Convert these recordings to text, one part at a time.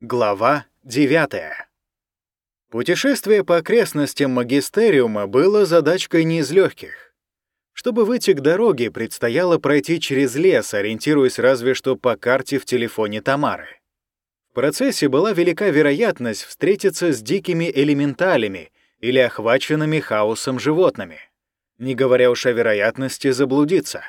Глава 9. Путешествие по окрестностям магистериума было задачкой не из легких. Чтобы выйти к дороге, предстояло пройти через лес, ориентируясь разве что по карте в телефоне Тамары. В процессе была велика вероятность встретиться с дикими элементалями или охваченными хаосом животными, не говоря уж о вероятности заблудиться.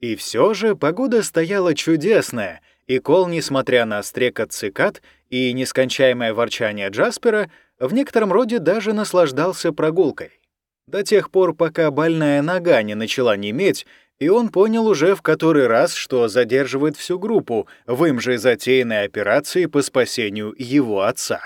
И все же погода стояла чудесная — и Кол, несмотря на стрекот цикад и нескончаемое ворчание Джаспера, в некотором роде даже наслаждался прогулкой. До тех пор, пока больная нога не начала неметь, и он понял уже в который раз, что задерживает всю группу в им же затеянной операции по спасению его отца.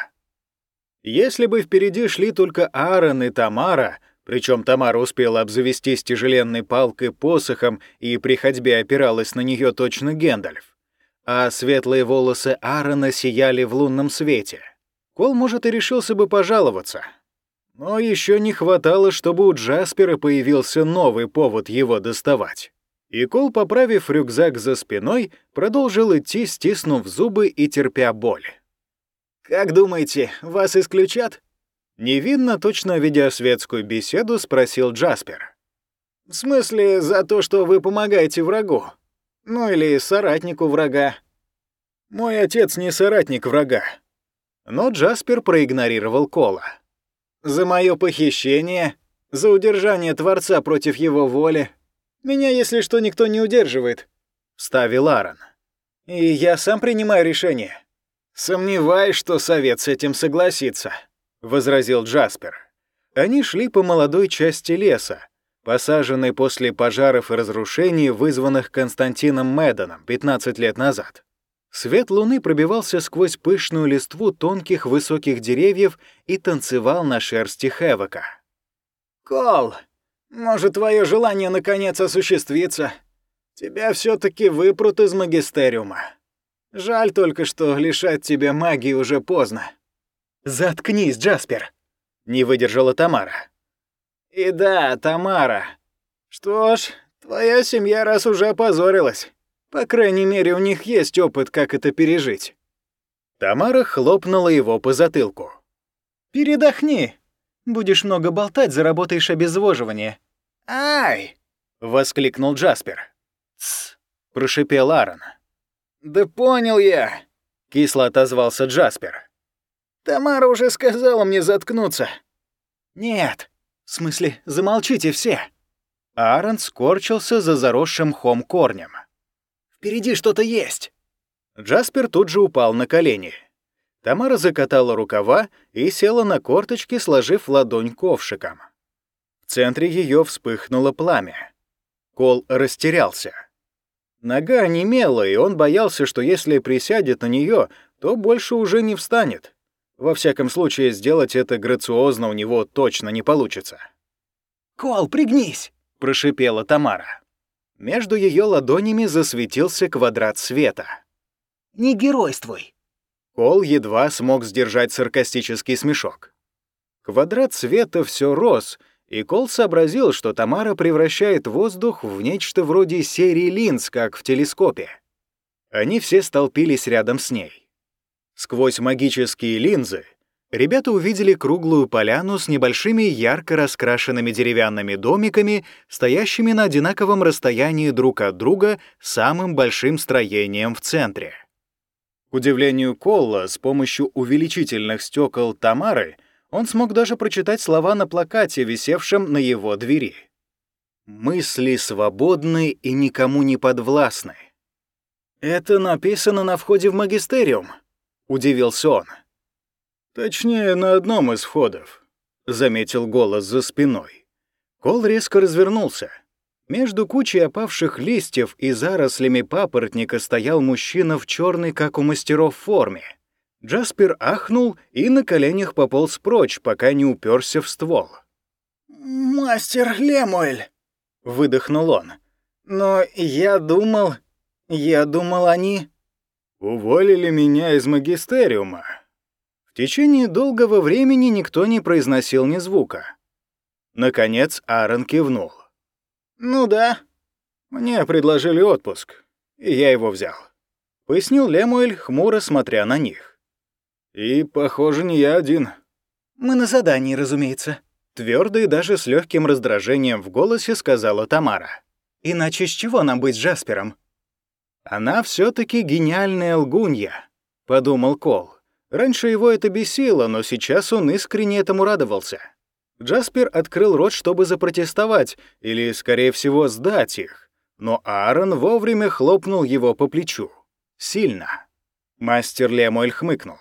Если бы впереди шли только Аарон и Тамара, причем Тамара успела обзавестись тяжеленной палкой посохом и при ходьбе опиралась на нее точно Гендальф, а светлые волосы Аарона сияли в лунном свете. Кол, может, и решился бы пожаловаться. Но еще не хватало, чтобы у Джаспера появился новый повод его доставать. И Кол, поправив рюкзак за спиной, продолжил идти, стиснув зубы и терпя боль. «Как думаете, вас исключат?» Невинно, точно ведя светскую беседу, спросил Джаспер. «В смысле, за то, что вы помогаете врагу?» Ну или соратнику врага. Мой отец не соратник врага. Но Джаспер проигнорировал Кола. За мое похищение, за удержание Творца против его воли. Меня, если что, никто не удерживает, — вставил Аарон. И я сам принимаю решение. Сомневаюсь, что совет с этим согласится, — возразил Джаспер. Они шли по молодой части леса, посаженный после пожаров и разрушений, вызванных Константином Медоном 15 лет назад. Свет луны пробивался сквозь пышную листву тонких высоких деревьев и танцевал на шерсти Хевока. «Кол, может, твое желание наконец осуществится? Тебя все таки выпрут из магистериума. Жаль только, что лишать тебя магии уже поздно». «Заткнись, Джаспер!» — не выдержала Тамара. И да, Тамара. Что ж, твоя семья раз уже опозорилась. По крайней мере, у них есть опыт, как это пережить. Тамара хлопнула его по затылку. «Передохни. Будешь много болтать, заработаешь обезвоживание». «Ай!» — воскликнул Джаспер. «Тсс!» — прошипел Аарон. «Да понял я!» — кисло отозвался Джаспер. «Тамара уже сказала мне заткнуться». «Нет, «В смысле, замолчите все!» Аарон скорчился за заросшим хом корнем. «Впереди что-то есть!» Джаспер тут же упал на колени. Тамара закатала рукава и села на корточки, сложив ладонь ковшиком. В центре ее вспыхнуло пламя. Кол растерялся. Нога онемела, и он боялся, что если присядет на нее, то больше уже не встанет. Во всяком случае, сделать это грациозно у него точно не получится. «Кол, пригнись!» — прошипела Тамара. Между ее ладонями засветился квадрат света. «Не геройствуй!» Кол едва смог сдержать саркастический смешок. Квадрат света все рос, и Кол сообразил, что Тамара превращает воздух в нечто вроде серии линз, как в телескопе. Они все столпились рядом с ней. Сквозь магические линзы ребята увидели круглую поляну с небольшими ярко раскрашенными деревянными домиками, стоящими на одинаковом расстоянии друг от друга самым большим строением в центре. К удивлению Колла, с помощью увеличительных стекол Тамары он смог даже прочитать слова на плакате, висевшем на его двери. «Мысли свободны и никому не подвластны». «Это написано на входе в магистериум», — удивился он. «Точнее, на одном из входов», — заметил голос за спиной. Кол резко развернулся. Между кучей опавших листьев и зарослями папоротника стоял мужчина в черной, как у мастеров, форме. Джаспер ахнул и на коленях пополз прочь, пока не уперся в ствол. «Мастер Лемуэль!» — выдохнул он. «Но я думал... Я думал, они...» уволили меня из магистериума. В течение долгого времени никто не произносил ни звука. Наконец Аарон кивнул. «Ну да, мне предложили отпуск, и я его взял», — пояснил Лемуэль, хмуро смотря на них. И, похоже, не я один. Мы на задании, разумеется. Твердо и даже с легким раздражением в голосе сказала Тамара. Иначе с чего нам быть Джаспером? Она все таки гениальная лгунья, подумал Кол. Раньше его это бесило, но сейчас он искренне этому радовался. Джаспер открыл рот, чтобы запротестовать, или, скорее всего, сдать их, но Аарон вовремя хлопнул его по плечу. Сильно. Мастер Лемуэль хмыкнул.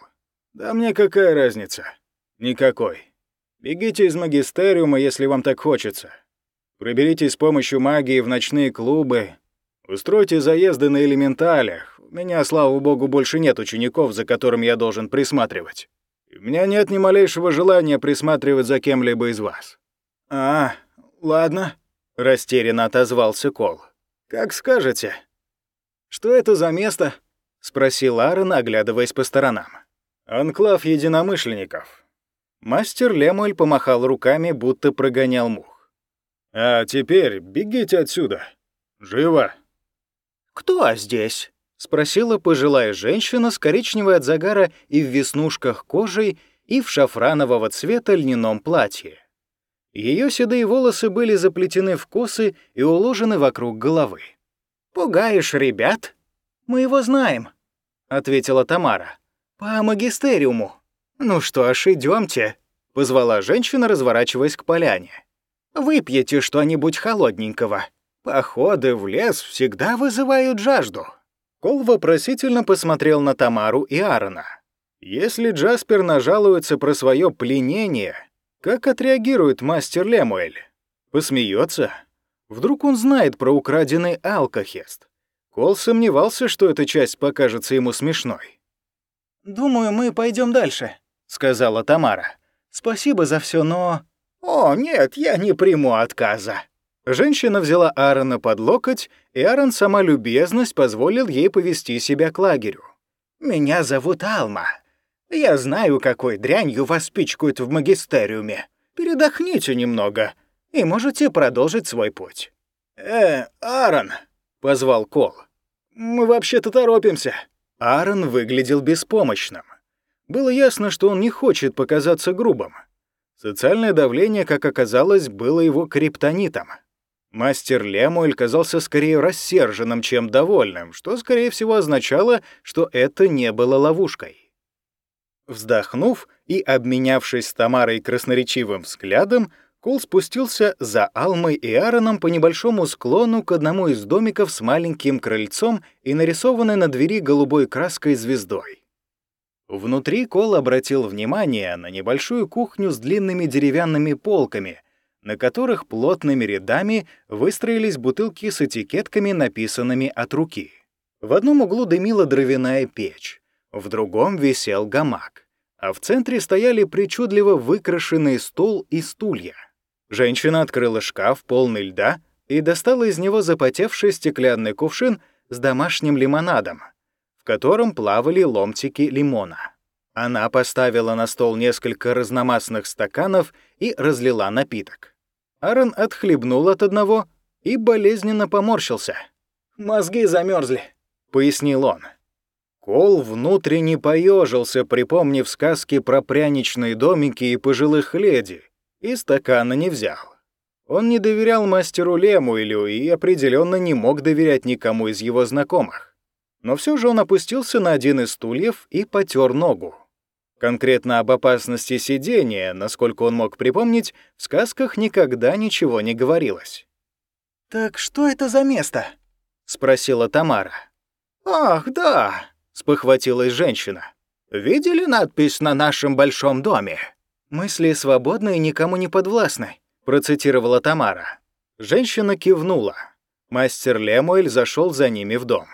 «Да мне какая разница?» «Никакой. Бегите из магистериума, если вам так хочется. Проберитесь с помощью магии в ночные клубы. Устройте заезды на элементалях. У меня, слава богу, больше нет учеников, за которым я должен присматривать. у меня нет ни малейшего желания присматривать за кем-либо из вас». «А, ладно», — растерянно отозвался Кол. «Как скажете». «Что это за место?» — спросил Аарон, оглядываясь по сторонам. «Анклав единомышленников». Мастер Лемуэль помахал руками, будто прогонял мух. «А теперь бегите отсюда. Живо!» «Кто здесь?» — спросила пожилая женщина с коричневой от загара и в веснушках кожей и в шафранового цвета льняном платье. Ее седые волосы были заплетены в косы и уложены вокруг головы. «Пугаешь ребят?» «Мы его знаем», — ответила Тамара. «По магистериуму». «Ну что ж, идемте, позвала женщина, разворачиваясь к поляне. «Выпьете что-нибудь холодненького. Походы в лес всегда вызывают жажду». Кол вопросительно посмотрел на Тамару и Аарона. Если Джаспер нажалуется про свое пленение, как отреагирует мастер Лемуэль? Посмеется? Вдруг он знает про украденный алкохест? Кол сомневался, что эта часть покажется ему смешной. «Думаю, мы пойдем дальше», — сказала Тамара. «Спасибо за все, но...» «О, нет, я не приму отказа». Женщина взяла Аарона под локоть, и Аарон сама любезность позволил ей повести себя к лагерю. «Меня зовут Алма. Я знаю, какой дрянью вас пичкают в магистериуме. Передохните немного, и можете продолжить свой путь». «Э, Аарон», — позвал Кол. «Мы вообще-то торопимся». Аарон выглядел беспомощным. Было ясно, что он не хочет показаться грубым. Социальное давление, как оказалось, было его криптонитом. Мастер Лемуэль казался скорее рассерженным, чем довольным, что, скорее всего, означало, что это не было ловушкой. Вздохнув и обменявшись с Тамарой красноречивым взглядом, Кол спустился за Алмой и Аароном по небольшому склону к одному из домиков с маленьким крыльцом и нарисованной на двери голубой краской звездой. Внутри Кол обратил внимание на небольшую кухню с длинными деревянными полками, на которых плотными рядами выстроились бутылки с этикетками, написанными от руки. В одном углу дымила дровяная печь, в другом висел гамак, а в центре стояли причудливо выкрашенный стол и стулья. Женщина открыла шкаф, полный льда, и достала из него запотевший стеклянный кувшин с домашним лимонадом, в котором плавали ломтики лимона. Она поставила на стол несколько разномастных стаканов и разлила напиток. Аарон отхлебнул от одного и болезненно поморщился. «Мозги замерзли, пояснил он. Кол внутренне поежился, припомнив сказки про пряничные домики и пожилых леди, и стакана не взял. Он не доверял мастеру Лемуэлю и определенно не мог доверять никому из его знакомых. Но все же он опустился на один из стульев и потер ногу. Конкретно об опасности сидения, насколько он мог припомнить, в сказках никогда ничего не говорилось. «Так что это за место?» — спросила Тамара. «Ах, да!» — спохватилась женщина. «Видели надпись на нашем большом доме?» «Мысли свободны и никому не подвластны», — процитировала Тамара. Женщина кивнула. Мастер Лемуэль зашел за ними в дом.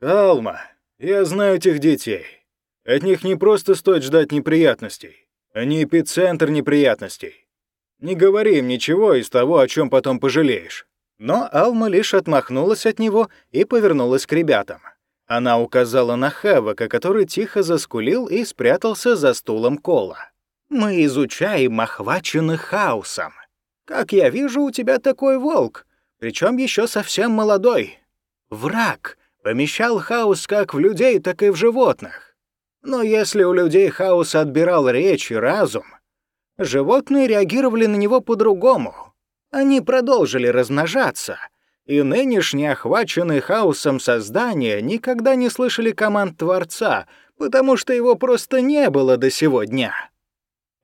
«Алма, я знаю этих детей. От них не просто стоит ждать неприятностей. Они эпицентр неприятностей. Не говори им ничего из того, о чем потом пожалеешь». Но Алма лишь отмахнулась от него и повернулась к ребятам. Она указала на Хэвока, который тихо заскулил и спрятался за стулом Кола. Мы изучаем охваченных хаосом. Как я вижу, у тебя такой волк, причем еще совсем молодой. Враг помещал хаос как в людей, так и в животных. Но если у людей хаос отбирал речь и разум, животные реагировали на него по-другому. Они продолжили размножаться, и нынешние охваченные хаосом создания никогда не слышали команд Творца, потому что его просто не было до сего дня.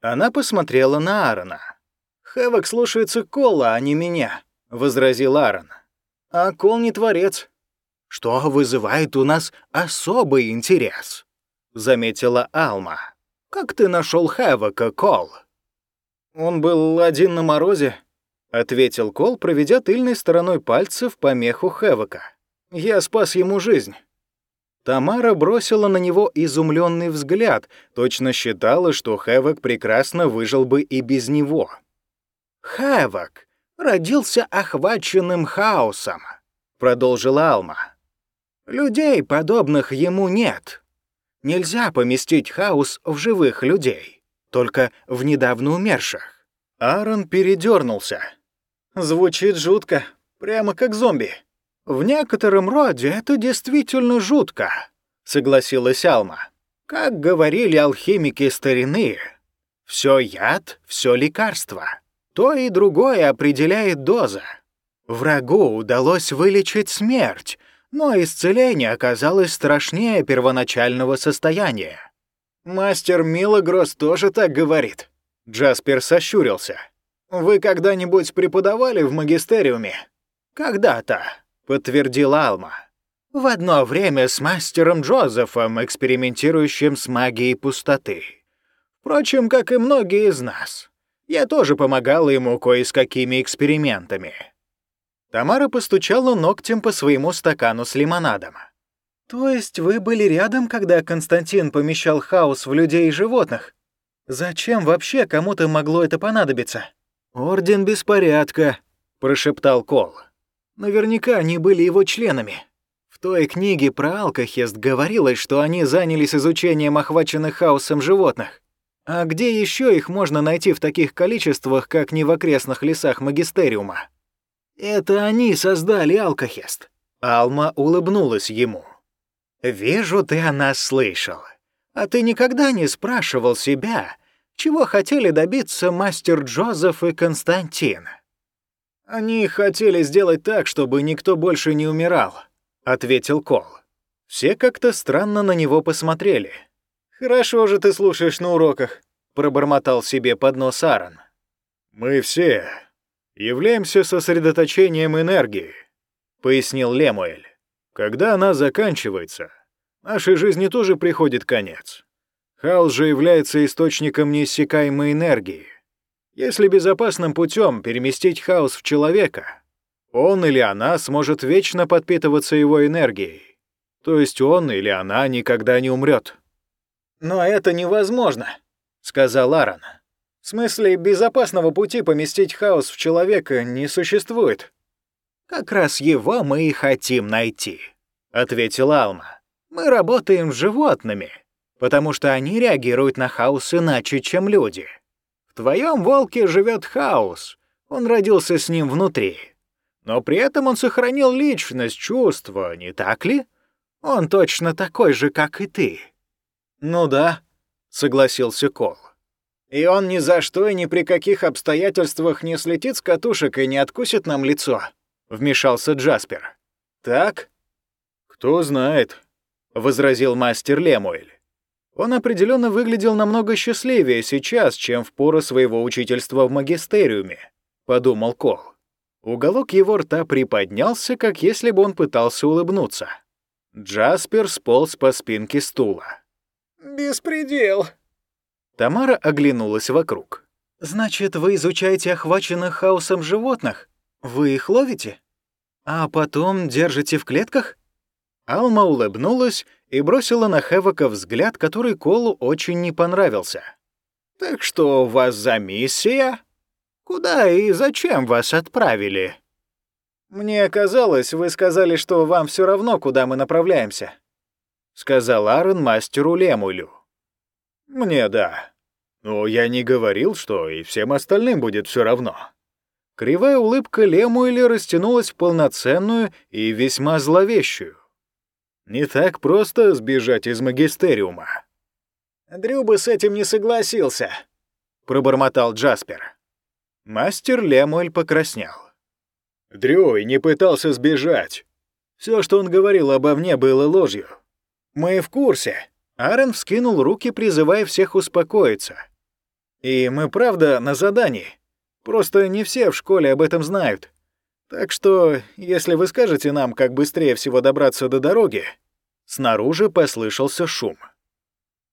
Она посмотрела на Аарона. «Хэвок слушается Кола, а не меня», — возразил Аарон. «А Кол не творец». «Что вызывает у нас особый интерес», — заметила Алма. «Как ты нашел Хэвока, Кол?» «Он был один на морозе», — ответил Кол, проведя тыльной стороной пальцев по меху Хэвока. «Я спас ему жизнь». Тамара бросила на него изумленный взгляд, точно считала, что Хэвок прекрасно выжил бы и без него. «Хэвок родился охваченным хаосом», — продолжила Алма. «Людей, подобных ему, нет. Нельзя поместить хаос в живых людей, только в недавно умерших». Аарон передернулся. «Звучит жутко, прямо как зомби». «В некотором роде это действительно жутко», — согласилась Алма. «Как говорили алхимики старины, все яд, все лекарство. То и другое определяет доза. Врагу удалось вылечить смерть, но исцеление оказалось страшнее первоначального состояния. «Мастер Милогрос тоже так говорит». Джаспер сощурился. «Вы когда-нибудь преподавали в магистериуме?» «Когда-то», — подтвердила Алма. «В одно время с мастером Джозефом, экспериментирующим с магией пустоты. Впрочем, как и многие из нас. Я тоже помогала ему кое с какими экспериментами». Тамара постучала ногтем по своему стакану с лимонадом. «То есть вы были рядом, когда Константин помещал хаос в людей и животных? Зачем вообще кому-то могло это понадобиться?» «Орден беспорядка», — прошептал Кол. «Наверняка они были его членами. В той книге про Алкохест говорилось, что они занялись изучением охваченных хаосом животных. А где еще их можно найти в таких количествах, как не в окрестных лесах Магистериума? Это они создали Алкохест. Алма улыбнулась ему. «Вижу, ты о нас слышал. А ты никогда не спрашивал себя, чего хотели добиться мастер Джозеф и Константин?» «Они хотели сделать так, чтобы никто больше не умирал», — ответил Кол. Все как-то странно на него посмотрели — «Хорошо же ты слушаешь на уроках», — пробормотал себе под нос Аарон. «Мы все являемся сосредоточением энергии», — пояснил Лемуэль. «Когда она заканчивается, нашей жизни тоже приходит конец. Хаос же является источником неиссякаемой энергии. Если безопасным путем переместить хаос в человека, он или она сможет вечно подпитываться его энергией. То есть он или она никогда не умрет. «Но это невозможно», — сказал Аарон. «В смысле, безопасного пути поместить хаос в человека не существует». «Как раз его мы и хотим найти», — ответила Алма. «Мы работаем с животными, потому что они реагируют на хаос иначе, чем люди. В твоем волке живет хаос, он родился с ним внутри. Но при этом он сохранил личность, чувства, не так ли? Он точно такой же, как и ты». «Ну да», — согласился Кол. «И он ни за что и ни при каких обстоятельствах не слетит с катушек и не откусит нам лицо», — вмешался Джаспер. «Так?» «Кто знает», — возразил мастер Лемуэль. Он определенно выглядел намного счастливее сейчас, чем в пору своего учительства в магистериуме, подумал Кол. Уголок его рта приподнялся, как если бы он пытался улыбнуться. Джаспер сполз по спинке стула. «Беспредел!» Тамара оглянулась вокруг. «Значит, вы изучаете охваченных хаосом животных? Вы их ловите? А потом держите в клетках?» Алма улыбнулась и бросила на Хевока взгляд, который Колу очень не понравился. «Так что у вас за миссия? Куда и зачем вас отправили?» «Мне казалось, вы сказали, что вам все равно, куда мы направляемся», — сказал Аарон мастеру Лемулю. «Мне да. Но я не говорил, что и всем остальным будет все равно». Кривая улыбка Лемуэля растянулась в полноценную и весьма зловещую. Не так просто сбежать из магистериума. Дрю бы с этим не согласился», — пробормотал Джаспер. Мастер Лемуэль покраснел. Дрю и не пытался сбежать. Все, что он говорил обо мне, было ложью. Мы в курсе. Аарон вскинул руки, призывая всех успокоиться. И мы правда на задании. Просто не все в школе об этом знают. Так что, если вы скажете нам, как быстрее всего добраться до дороги... Снаружи послышался шум.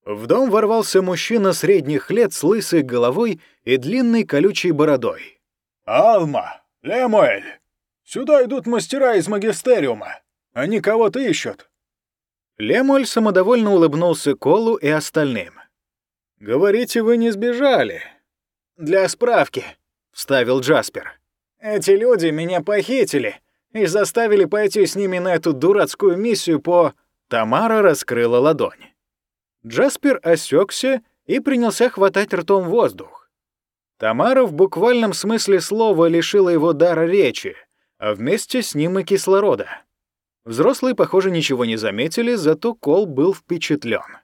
В дом ворвался мужчина средних лет с лысой головой и длинной колючей бородой. «Алма! Лемуэль! Сюда идут мастера из магистериума. Они кого-то ищут». Лемуэль самодовольно улыбнулся Колу и остальным. «Говорите, вы не сбежали?» «Для справки», — вставил Джаспер. «Эти люди меня похитили и заставили пойти с ними на эту дурацкую миссию по...» Тамара раскрыла ладонь. Джаспер осекся и принялся хватать ртом воздух. Тамара в буквальном смысле слова лишила его дара речи, а вместе с ним и кислорода. Взрослые, похоже, ничего не заметили, зато Кол был впечатлен.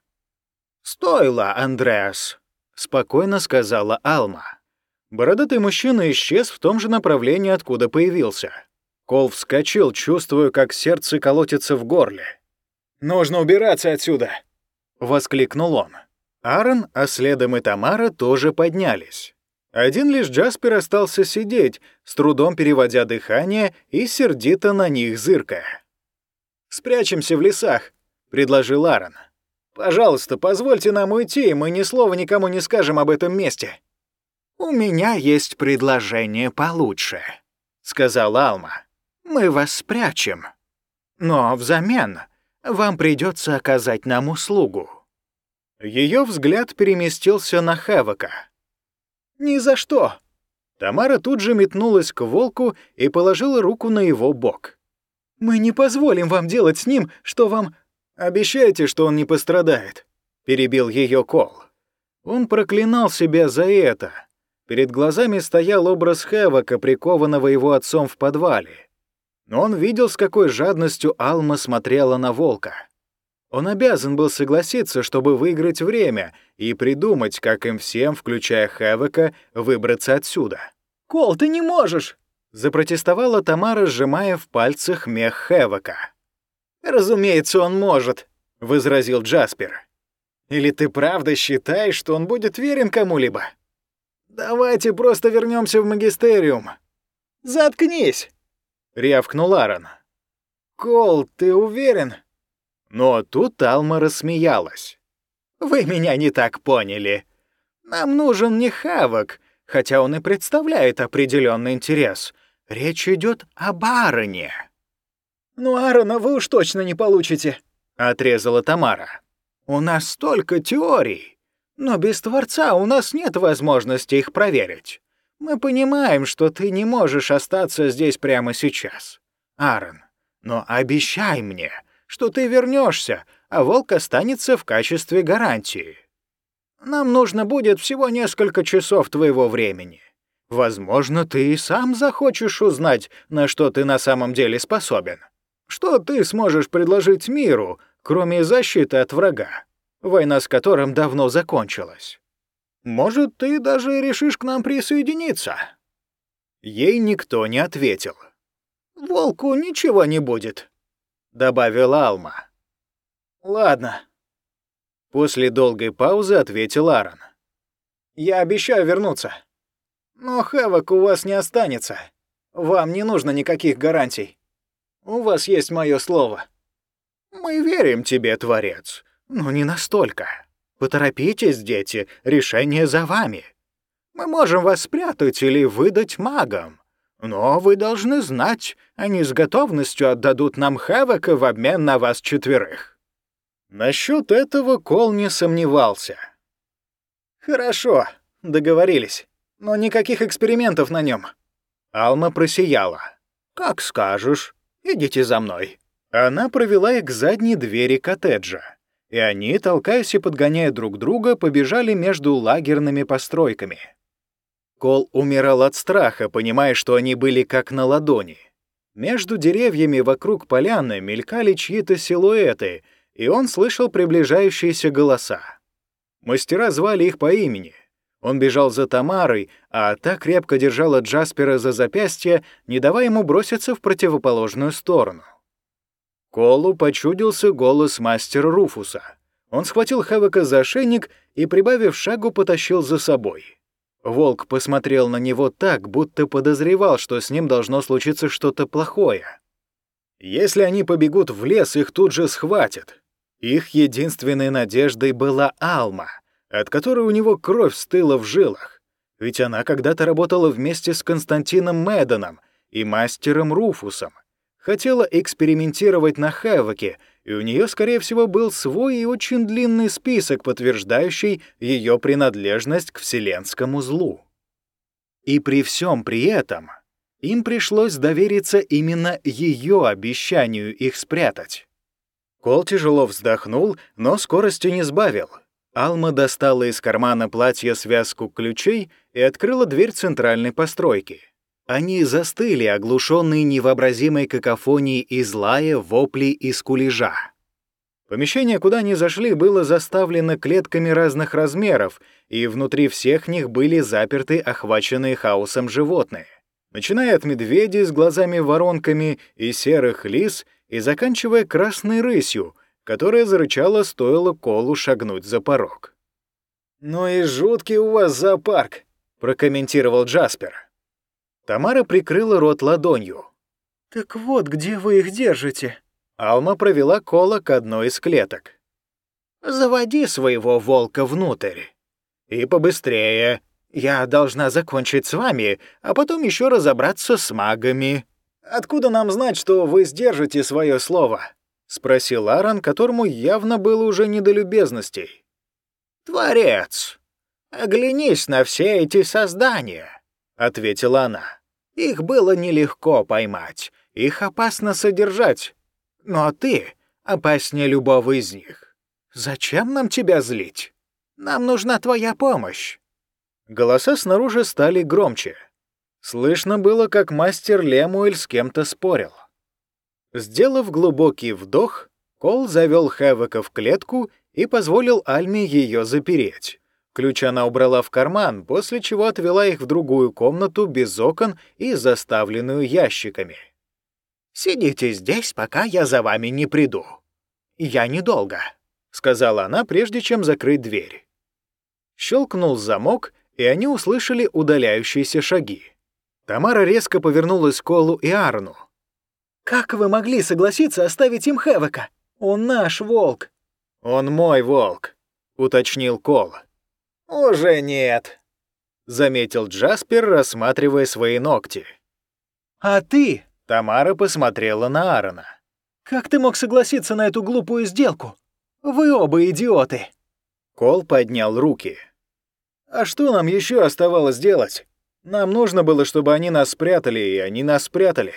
«Стоило, Андреас», — спокойно сказала Алма. Бородатый мужчина исчез в том же направлении, откуда появился. Кол вскочил, чувствуя, как сердце колотится в горле. «Нужно убираться отсюда!» — воскликнул он. Аарон, а следом и Тамара тоже поднялись. Один лишь Джаспер остался сидеть, с трудом переводя дыхание и сердито на них зыркая. «Спрячемся в лесах», — предложил Аарон. Пожалуйста, позвольте нам уйти, и мы ни слова никому не скажем об этом месте». «У меня есть предложение получше», — сказала Алма. «Мы вас спрячем. Но взамен вам придется оказать нам услугу». Ее взгляд переместился на Хевока. «Ни за что!» Тамара тут же метнулась к волку и положила руку на его бок. «Мы не позволим вам делать с ним, что вам «Обещайте, что он не пострадает», — перебил ее Кол. Он проклинал себя за это. Перед глазами стоял образ Хевока, прикованного его отцом в подвале. Но он видел, с какой жадностью Алма смотрела на волка. Он обязан был согласиться, чтобы выиграть время и придумать, как им всем, включая Хевока, выбраться отсюда. «Кол, ты не можешь!» — запротестовала Тамара, сжимая в пальцах мех Хевока. «Разумеется, он может», — возразил Джаспер. «Или ты правда считаешь, что он будет верен кому-либо? Давайте просто вернемся в магистериум». «Заткнись!» — рявкнул Аарон. «Кол, ты уверен?» Но тут Алма рассмеялась. «Вы меня не так поняли. Нам нужен не Хавок, хотя он и представляет определенный интерес. Речь идет о бароне». «Ну, Аарона вы уж точно не получите», — отрезала Тамара. «У нас столько теорий, но без Творца у нас нет возможности их проверить. Мы понимаем, что ты не можешь остаться здесь прямо сейчас, Аарон, но обещай мне, что ты вернешься, а волк останется в качестве гарантии. Нам нужно будет всего несколько часов твоего времени. Возможно, ты и сам захочешь узнать, на что ты на самом деле способен. Что ты сможешь предложить миру, кроме защиты от врага, война с которым давно закончилась? Может, ты даже решишь к нам присоединиться?» Ей никто не ответил. «Волку ничего не будет», — добавила Алма. «Ладно». После долгой паузы ответил Аарон. «Я обещаю вернуться. Но Хэвок у вас не останется. Вам не нужно никаких гарантий. У вас есть мое слово». «Мы верим тебе, Творец, но не настолько. Поторопитесь, дети, решение за вами. Мы можем вас спрятать или выдать магам. Но вы должны знать, они с готовностью отдадут нам Хэвока в обмен на вас четверых». Насчет этого Кол не сомневался. «Хорошо, договорились, но никаких экспериментов на нем. Алма просияла. «Как скажешь». Идите за мной». Она провела их к задней двери коттеджа, и они, толкаясь и подгоняя друг друга, побежали между лагерными постройками. Кол умирал от страха, понимая, что они были как на ладони. Между деревьями вокруг поляны мелькали чьи-то силуэты, и он слышал приближающиеся голоса. Мастера звали их по имени. Он бежал за Тамарой, а та крепко держала Джаспера за запястье, не давая ему броситься в противоположную сторону. Колу почудился голос мастера Руфуса. Он схватил Хэвока за ошейник и, прибавив шагу, потащил за собой. Волк посмотрел на него так, будто подозревал, что с ним должно случиться что-то плохое. Если они побегут в лес, их тут же схватят. Их единственной надеждой была Алма, от которой у него кровь стыла в жилах. Ведь она когда-то работала вместе с Константином Мэддоном и мастером Руфусом. Хотела экспериментировать на Хэвоке, и у нее, скорее всего, был свой и очень длинный список, подтверждающий ее принадлежность к вселенскому злу. И при всем при этом им пришлось довериться именно ее обещанию их спрятать. Кол тяжело вздохнул, но скорости не сбавил. Алма достала из кармана платья связку ключей и открыла дверь центральной постройки. Они застыли, оглушенные невообразимой какофонией из лая, воплей и скулежа. Помещение, куда они зашли, было заставлено клетками разных размеров, и внутри всех них были заперты охваченные хаосом животные начиная от медведей с глазами-воронками и серых лис и заканчивая красной рысью, которая зарычала, стоило Колу шагнуть за порог. «Ну и жуткий у вас зоопарк», — прокомментировал Джаспер. Тамара прикрыла рот ладонью. «Так вот, где вы их держите?» Алма провела Кола к одной из клеток. «Заводи своего волка внутрь. И побыстрее, я должна закончить с вами, а потом еще разобраться с магами. Откуда нам знать, что вы сдержите свое слово? Спросил Аарон, которому явно было уже не до любезностей. Творец, оглянись на все эти создания, ответила она. Их было нелегко поймать, их опасно содержать. Но ты опаснее любого из них. Зачем нам тебя злить? Нам нужна твоя помощь. Голоса снаружи стали громче. Слышно было, как мастер Лемуэль с кем-то спорил. Сделав глубокий вдох, Кол завел Хэвека в клетку и позволил Альме ее запереть. Ключ она убрала в карман, после чего отвела их в другую комнату без окон и заставленную ящиками. «Сидите здесь, пока я за вами не приду. Я недолго», — сказала она, прежде чем закрыть дверь. Щелкнул замок, и они услышали удаляющиеся шаги. Тамара резко повернулась к Колу и Арну. «Как вы могли согласиться оставить им Хэвока? Он наш волк!» «Он мой волк», — уточнил Кол. «Уже нет», — заметил Джаспер, рассматривая свои ногти. «А ты?» — Тамара посмотрела на Аарона. «Как ты мог согласиться на эту глупую сделку? Вы оба идиоты!» Кол поднял руки. А что нам еще оставалось делать? Нам нужно было, чтобы они нас спрятали, и они нас спрятали.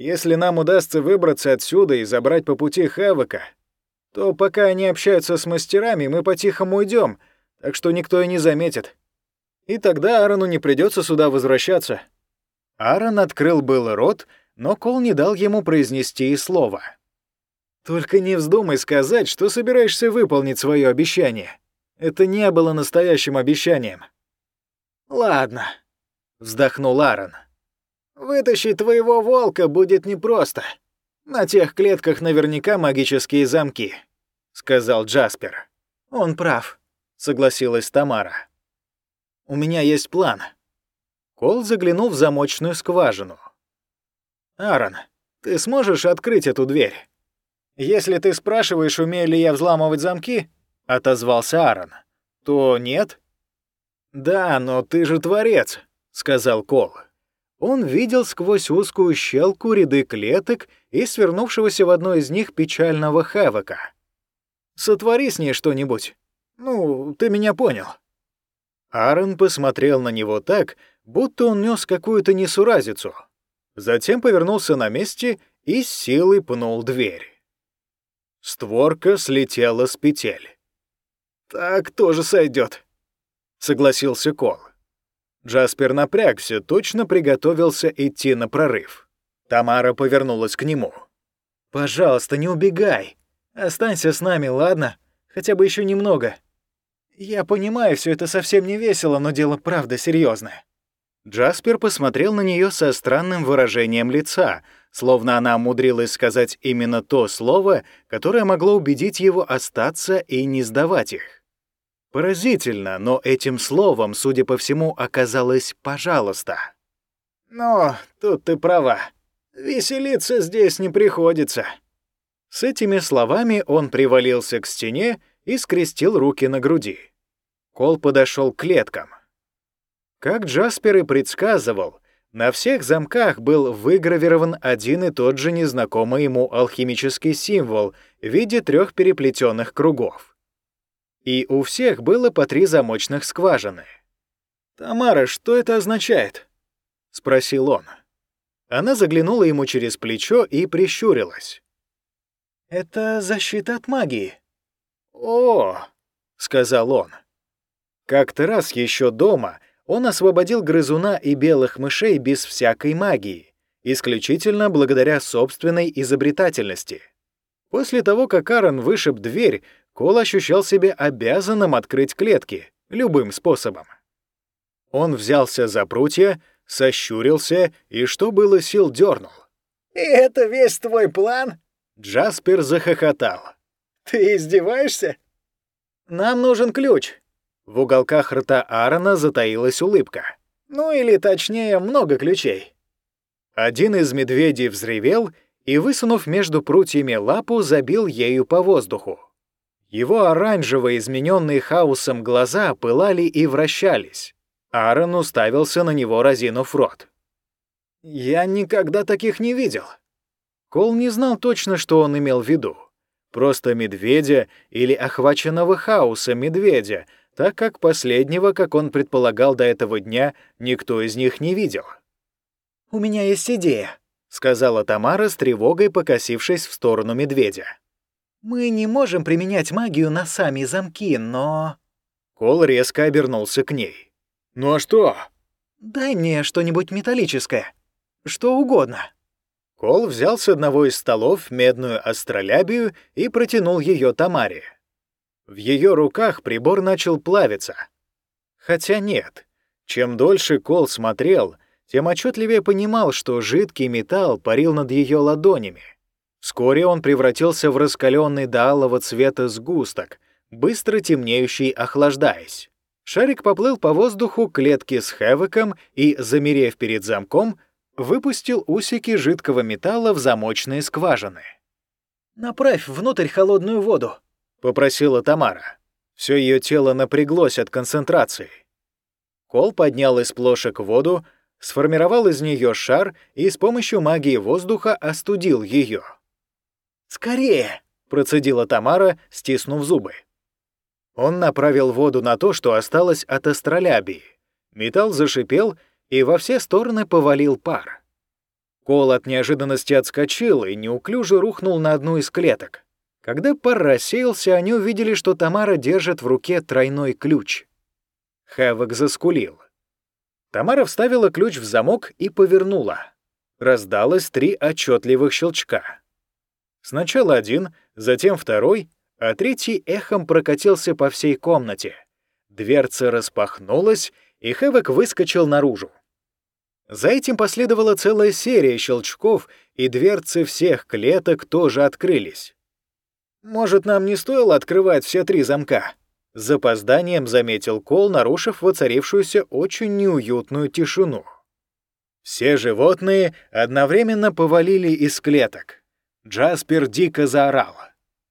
Если нам удастся выбраться отсюда и забрать по пути Хавока, то пока они общаются с мастерами, мы по-тихому уйдем, так что никто и не заметит. И тогда Аарону не придется сюда возвращаться». Аарон открыл был рот, но Кол не дал ему произнести и слова. «Только не вздумай сказать, что собираешься выполнить свое обещание. Это не было настоящим обещанием. «Ладно», — вздохнул Аарон. «Вытащить твоего волка будет непросто. На тех клетках наверняка магические замки», — сказал Джаспер. «Он прав», — согласилась Тамара. «У меня есть план». Кол заглянул в замочную скважину. «Аарон, ты сможешь открыть эту дверь? Если ты спрашиваешь, умею ли я взламывать замки, — отозвался Аарон. «То нет?» «Да, но ты же творец», — сказал Кол. Он видел сквозь узкую щелку ряды клеток и свернувшегося в одной из них печального Хэвока. «Сотвори с ней что-нибудь. Ну, ты меня понял». Аарон посмотрел на него так, будто он нес какую-то несуразицу. Затем повернулся на месте и с силой пнул дверь. Створка слетела с петель. «Так тоже сойдет, согласился Кол. Джаспер напрягся, точно приготовился идти на прорыв. Тамара повернулась к нему. «Пожалуйста, не убегай. Останься с нами, ладно? Хотя бы еще немного». Я понимаю, все это совсем не весело, но дело правда серьезное. Джаспер посмотрел на нее со странным выражением лица, словно она умудрилась сказать именно то слово, которое могло убедить его остаться и не сдавать их. Поразительно, но этим словом, судя по всему, оказалось «пожалуйста». «Но тут ты права. Веселиться здесь не приходится». С этими словами он привалился к стене и скрестил руки на груди. Кол подошел к клеткам. Как Джаспер и предсказывал, на всех замках был выгравирован один и тот же незнакомый ему алхимический символ в виде трех переплетенных кругов. И у всех было по три замочных скважины. «Тамара, что это означает?» — спросил он. Она заглянула ему через плечо и прищурилась. «Это защита от магии». «О!» — сказал он. Как-то раз еще дома он освободил грызуна и белых мышей без всякой магии, исключительно благодаря собственной изобретательности. После того, как Аарон вышиб дверь, Кол ощущал себя обязанным открыть клетки любым способом. Он взялся за прутья, сощурился и, что было сил, дернул. «И это весь твой план?» Джаспер захохотал. «Ты издеваешься?» «Нам нужен ключ», в уголках рта Аарона затаилась улыбка. «Ну или точнее, много ключей». Один из медведей взревел и, высунув между прутьями лапу, забил ею по воздуху. Его оранжевые, измененные хаосом глаза пылали и вращались. Аарон уставился на него, разинув рот. «Я никогда таких не видел». Кол не знал точно, что он имел в виду. Просто медведя или охваченного хаоса медведя — так как последнего, как он предполагал до этого дня, никто из них не видел. «У меня есть идея», — сказала Тамара с тревогой, покосившись в сторону медведя. «Мы не можем применять магию на сами замки, но...» Кол резко обернулся к ней. «Ну а что?» «Дай мне что-нибудь металлическое. Что угодно». Кол взял с одного из столов медную астролябию и протянул ее Тамаре. В ее руках прибор начал плавиться. Хотя нет. Чем дольше Кол смотрел, тем отчетливее понимал, что жидкий металл парил над ее ладонями. Вскоре он превратился в раскаленный до алого цвета сгусток, быстро темнеющий, охлаждаясь. Шарик поплыл по воздуху клетки с Хэвоком и, замерев перед замком, выпустил усики жидкого металла в замочные скважины. «Направь внутрь холодную воду», — попросила Тамара. Все ее тело напряглось от концентрации. Кол поднял из плошек воду, сформировал из нее шар и с помощью магии воздуха остудил ее. «Скорее!» — процедила Тамара, стиснув зубы. Он направил воду на то, что осталось от астролябии. Металл зашипел, и во все стороны повалил пар. Кол от неожиданности отскочил и неуклюже рухнул на одну из клеток. Когда пар рассеялся, они увидели, что Тамара держит в руке тройной ключ. Хэвок заскулил. Тамара вставила ключ в замок и повернула. Раздалось три отчетливых щелчка. Сначала один, затем второй, а третий эхом прокатился по всей комнате. Дверца распахнулась, и Хэвок выскочил наружу. За этим последовала целая серия щелчков, и дверцы всех клеток тоже открылись. «Может, нам не стоило открывать все три замка?» С запозданием заметил Кол, нарушив воцарившуюся очень неуютную тишину. Все животные одновременно повалили из клеток. Джаспер дико заорал.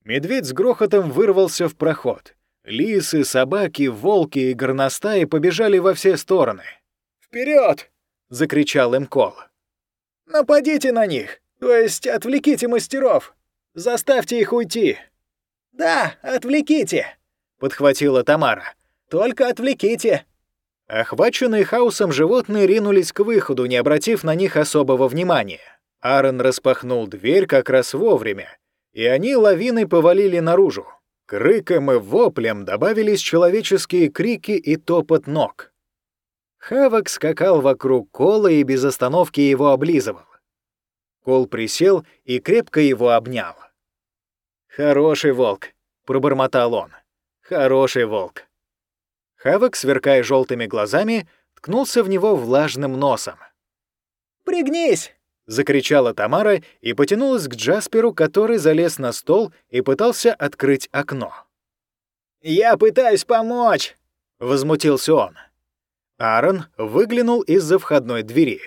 Медведь с грохотом вырвался в проход. Лисы, собаки, волки и горностаи побежали во все стороны. «Вперед!» — закричал им Кол. «Нападите на них! То есть отвлеките мастеров!» Заставьте их уйти!» «Да, отвлеките!» — подхватила Тамара. «Только отвлеките!» Охваченные хаосом животные ринулись к выходу, не обратив на них особого внимания. Аарон распахнул дверь как раз вовремя, и они лавиной повалили наружу. К рыкам и воплям добавились человеческие крики и топот ног. Хавок скакал вокруг Кола и без остановки его облизывал. Кол присел и крепко его обнял. «Хороший волк», — пробормотал он. «Хороший волк». Хавок, сверкая желтыми глазами, ткнулся в него влажным носом. «Пригнись!» — закричала Тамара и потянулась к Джасперу, который залез на стол и пытался открыть окно. «Я пытаюсь помочь!» — возмутился он. Аарон выглянул из-за входной двери.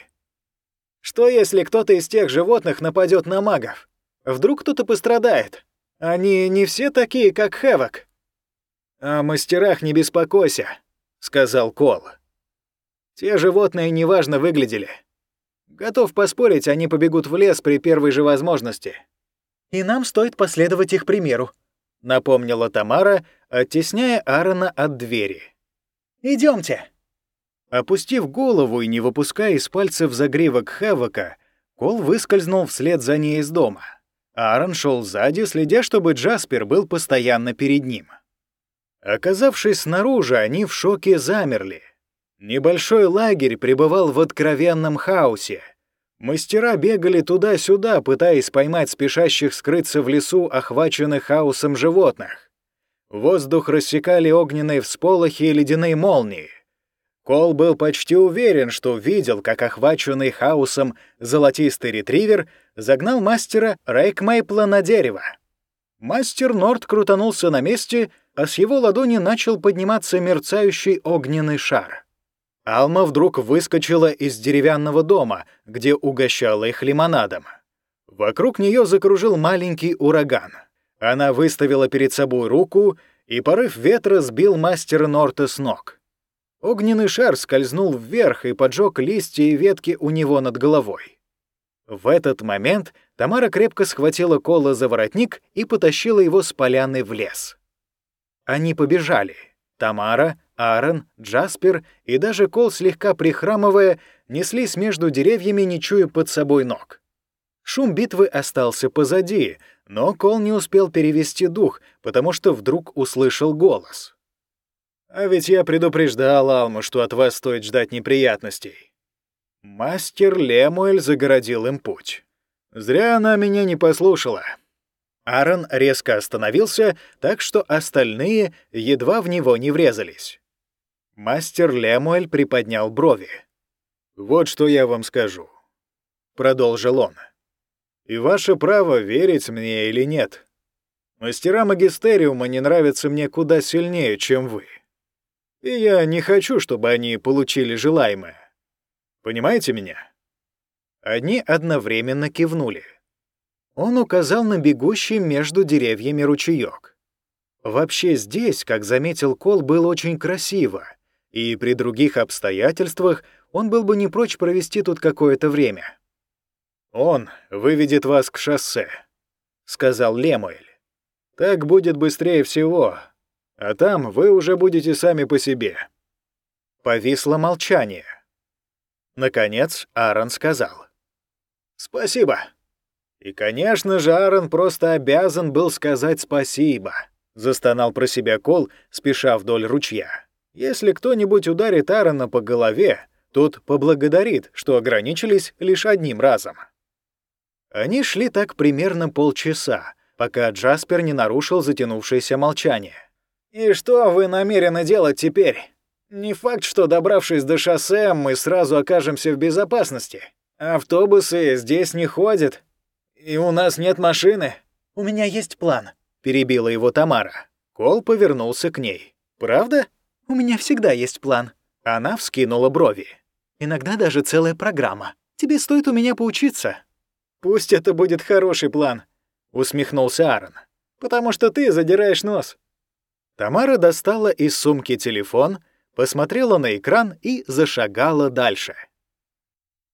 «Что если кто-то из тех животных нападет на магов? Вдруг кто-то пострадает? Они не все такие, как Хэвок». «О мастерах не беспокойся», — сказал Кол. «Те животные неважно выглядели. Готов поспорить, они побегут в лес при первой же возможности». «И нам стоит последовать их примеру», — напомнила Тамара, оттесняя Аарона от двери. Идемте. Опустив голову и не выпуская из пальцев загривок Хэвока, Кол выскользнул вслед за ней из дома. Аарон шел сзади, следя, чтобы Джаспер был постоянно перед ним. Оказавшись снаружи, они в шоке замерли. Небольшой лагерь пребывал в откровенном хаосе. Мастера бегали туда-сюда, пытаясь поймать спешащих скрыться в лесу охваченных хаосом животных. Воздух рассекали огненные всполохи и ледяные молнии. Кол был почти уверен, что видел, как охваченный хаосом золотистый ретривер загнал мастера Рейкмейпла на дерево. Мастер Норд крутанулся на месте а с его ладони начал подниматься мерцающий огненный шар. Алма вдруг выскочила из деревянного дома, где угощала их лимонадом. Вокруг нее закружил маленький ураган. Она выставила перед собой руку, и порыв ветра сбил мастера Норта с ног. Огненный шар скользнул вверх и поджег листья и ветки у него над головой. В этот момент Тамара крепко схватила Кола за воротник и потащила его с поляны в лес. Они побежали. Тамара, Аарон, Джаспер и даже Кол, слегка прихрамывая, неслись между деревьями, не чуя под собой ног. Шум битвы остался позади, но Кол не успел перевести дух, потому что вдруг услышал голос. «А ведь я предупреждал Алму, что от вас стоит ждать неприятностей». Мастер Лемуэль загородил им путь. Зря она меня не послушала. Аарон резко остановился, так что остальные едва в него не врезались. Мастер Лемуэль приподнял брови. «Вот что я вам скажу», — продолжил он. «И ваше право, верить мне или нет. Мастера магистериума не нравятся мне куда сильнее, чем вы. И я не хочу, чтобы они получили желаемое. Понимаете меня?» Одни одновременно кивнули. Он указал на бегущий между деревьями ручеёк. Вообще здесь, как заметил Кол, было очень красиво, и при других обстоятельствах он был бы не прочь провести тут какое-то время. «Он выведет вас к шоссе», — сказал Лемуэль. «Так будет быстрее всего, а там вы уже будете сами по себе». Повисло молчание. Наконец Аарон сказал. «Спасибо». И, конечно же, Аарон просто обязан был сказать спасибо. Застонал про себя Кол, спеша вдоль ручья. Если кто-нибудь ударит Аарона по голове, тот поблагодарит, что ограничились лишь одним разом. Они шли так примерно полчаса, пока Джаспер не нарушил затянувшееся молчание. «И что вы намерены делать теперь? Не факт, что, добравшись до шоссе, мы сразу окажемся в безопасности. Автобусы здесь не ходят, «И у нас нет машины?» «У меня есть план», — перебила его Тамара. Кол повернулся к ней. «Правда?» «У меня всегда есть план». Она вскинула брови. «Иногда даже целая программа. Тебе стоит у меня поучиться». «Пусть это будет хороший план», — усмехнулся Аарон. «Потому что ты задираешь нос». Тамара достала из сумки телефон, посмотрела на экран и зашагала дальше.